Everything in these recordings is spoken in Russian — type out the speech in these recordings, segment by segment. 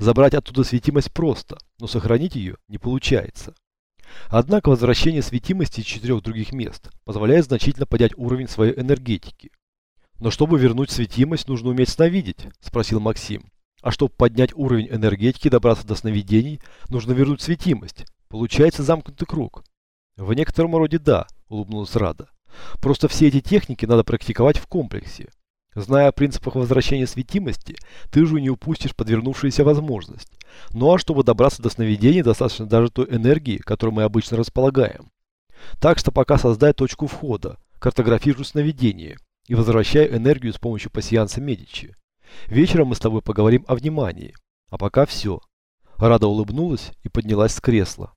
Забрать оттуда светимость просто, но сохранить ее не получается. Однако возвращение светимости из четырех других мест позволяет значительно поднять уровень своей энергетики. Но чтобы вернуть светимость, нужно уметь сновидеть, спросил Максим. А чтобы поднять уровень энергетики и добраться до сновидений, нужно вернуть светимость. Получается замкнутый круг. В некотором роде да, улыбнулась Рада. Просто все эти техники надо практиковать в комплексе. Зная о принципах возвращения светимости, ты же не упустишь подвернувшуюся возможность. Ну а чтобы добраться до сновидений, достаточно даже той энергии, которой мы обычно располагаем. Так что пока создай точку входа, картографируй сновидение и возвращай энергию с помощью пассианса Медичи. Вечером мы с тобой поговорим о внимании. А пока все. Рада улыбнулась и поднялась с кресла.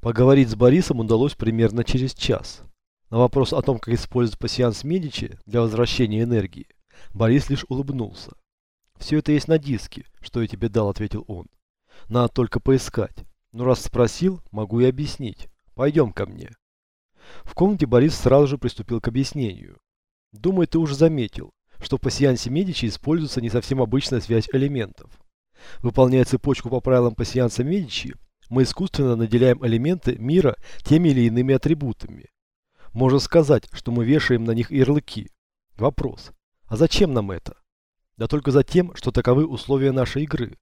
Поговорить с Борисом удалось примерно через час. На вопрос о том, как использовать пассианс Медичи для возвращения энергии, Борис лишь улыбнулся. «Все это есть на диске, что я тебе дал», — ответил он. «Надо только поискать. Но раз спросил, могу и объяснить. Пойдем ко мне». В комнате Борис сразу же приступил к объяснению. «Думаю, ты уже заметил, что в пассиансе Медичи используется не совсем обычная связь элементов. Выполняя цепочку по правилам пассианса Медичи, мы искусственно наделяем элементы мира теми или иными атрибутами. Можно сказать, что мы вешаем на них ярлыки. Вопрос. А зачем нам это? Да только за тем, что таковы условия нашей игры.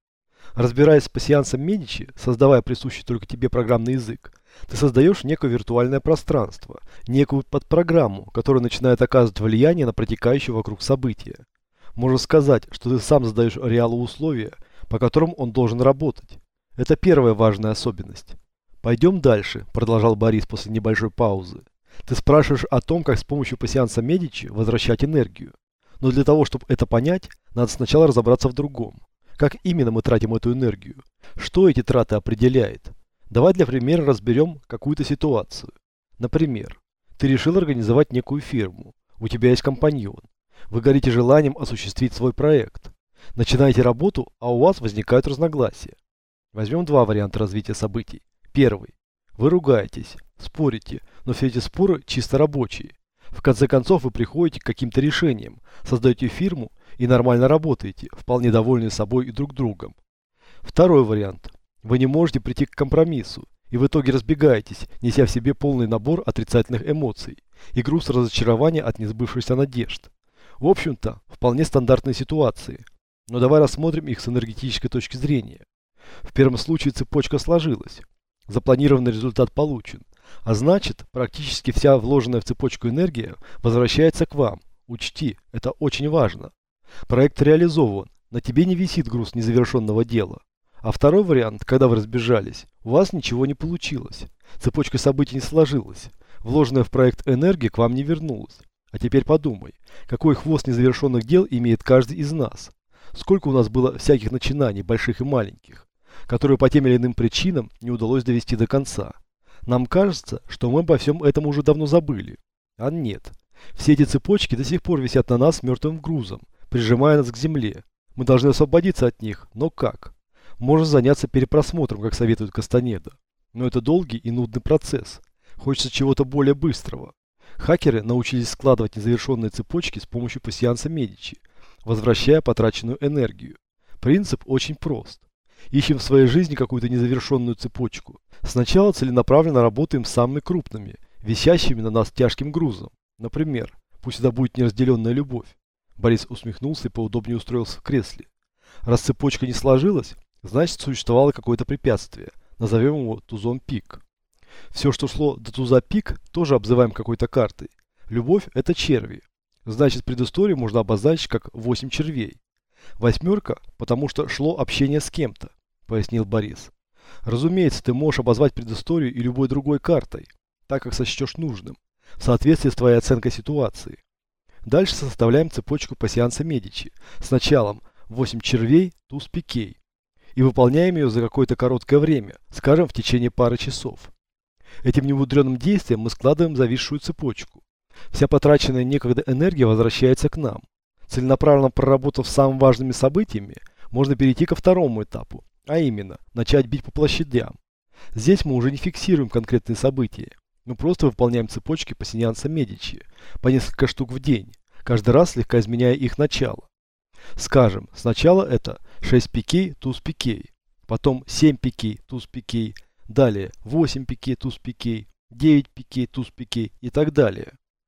Разбираясь с пассиансом Медичи, создавая присущий только тебе программный язык, ты создаешь некое виртуальное пространство, некую подпрограмму, которая начинает оказывать влияние на протекающие вокруг события. Можно сказать, что ты сам задаешь реалу условия, по которым он должен работать. Это первая важная особенность. Пойдем дальше, продолжал Борис после небольшой паузы. Ты спрашиваешь о том, как с помощью пассианса Медичи возвращать энергию. Но для того, чтобы это понять, надо сначала разобраться в другом. Как именно мы тратим эту энергию? Что эти траты определяет? Давай для примера разберем какую-то ситуацию. Например, ты решил организовать некую фирму. У тебя есть компаньон. Вы горите желанием осуществить свой проект. Начинаете работу, а у вас возникают разногласия. Возьмем два варианта развития событий. Первый. Вы ругаетесь, спорите, но все эти споры чисто рабочие. В конце концов вы приходите к каким-то решениям, создаете фирму и нормально работаете, вполне довольны собой и друг другом. Второй вариант. Вы не можете прийти к компромиссу, и в итоге разбегаетесь, неся в себе полный набор отрицательных эмоций и груз разочарования от несбывшихся надежд. В общем-то, вполне стандартные ситуации. Но давай рассмотрим их с энергетической точки зрения. В первом случае цепочка сложилась. Запланированный результат получен. А значит, практически вся вложенная в цепочку энергия возвращается к вам. Учти, это очень важно. Проект реализован, на тебе не висит груз незавершенного дела. А второй вариант, когда вы разбежались, у вас ничего не получилось. Цепочка событий не сложилась. Вложенная в проект энергия к вам не вернулась. А теперь подумай, какой хвост незавершенных дел имеет каждый из нас. Сколько у нас было всяких начинаний, больших и маленьких, которые по тем или иным причинам не удалось довести до конца. Нам кажется, что мы обо всем этом уже давно забыли. А нет. Все эти цепочки до сих пор висят на нас мертвым грузом, прижимая нас к земле. Мы должны освободиться от них, но как? Можно заняться перепросмотром, как советует Кастанеда. Но это долгий и нудный процесс. Хочется чего-то более быстрого. Хакеры научились складывать незавершенные цепочки с помощью пассианса Медичи, возвращая потраченную энергию. Принцип очень прост. Ищем в своей жизни какую-то незавершенную цепочку. Сначала целенаправленно работаем с самыми крупными, висящими на нас тяжким грузом. Например, пусть это будет неразделенная любовь. Борис усмехнулся и поудобнее устроился в кресле. Раз цепочка не сложилась, значит существовало какое-то препятствие. Назовем его тузом пик. Все, что шло до туза пик, тоже обзываем какой-то картой. Любовь – это черви. Значит, предысторию можно обозначить как 8 червей. Восьмерка, потому что шло общение с кем-то, пояснил Борис. Разумеется, ты можешь обозвать предысторию и любой другой картой, так как сочтешь нужным, в соответствии с твоей оценкой ситуации. Дальше составляем цепочку пассианса Медичи с началом 8 червей, туз пикей. И выполняем ее за какое-то короткое время, скажем, в течение пары часов. Этим немудренным действием мы складываем зависшую цепочку. Вся потраченная некогда энергия возвращается к нам. Целенаправленно проработав самыми важными событиями, можно перейти ко второму этапу, а именно, начать бить по площадям. Здесь мы уже не фиксируем конкретные события. Мы просто выполняем цепочки пассинианца Медичи, по несколько штук в день, каждый раз слегка изменяя их начало. Скажем, сначала это 6 пикей, туз пикей, потом 7 пикей, туз пикей, далее 8 пикей, туз пикей, 9 пикей, туз пикей и так далее.